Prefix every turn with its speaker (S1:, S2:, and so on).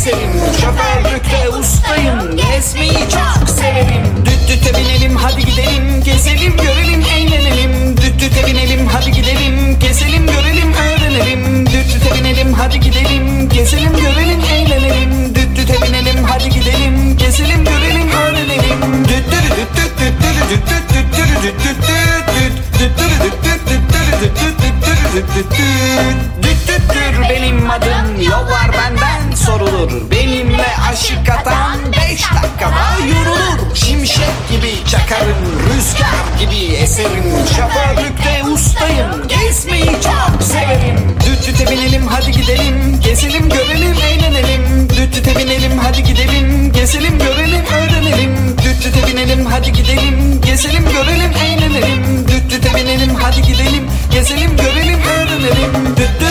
S1: eserim Şoförlükte ustayım Gezmeyi çok sorulur Benimle aşık atan Beş dakikada yorulur. Şimşek gibi çakarım Rüzgar gibi eserim. Şoförlükte ustayım Gezmeyi çok severim. Düt binelim hadi gidelim Gezelim görelim eğlenelim. Düt binelim hadi gidelim Gezelim görelim öğrenelim. Düt binelim hadi gidelim Gezelim görelim eğlenelim. Düt binelim hadi gidelim Gezelim görelim öğrenelim. Düt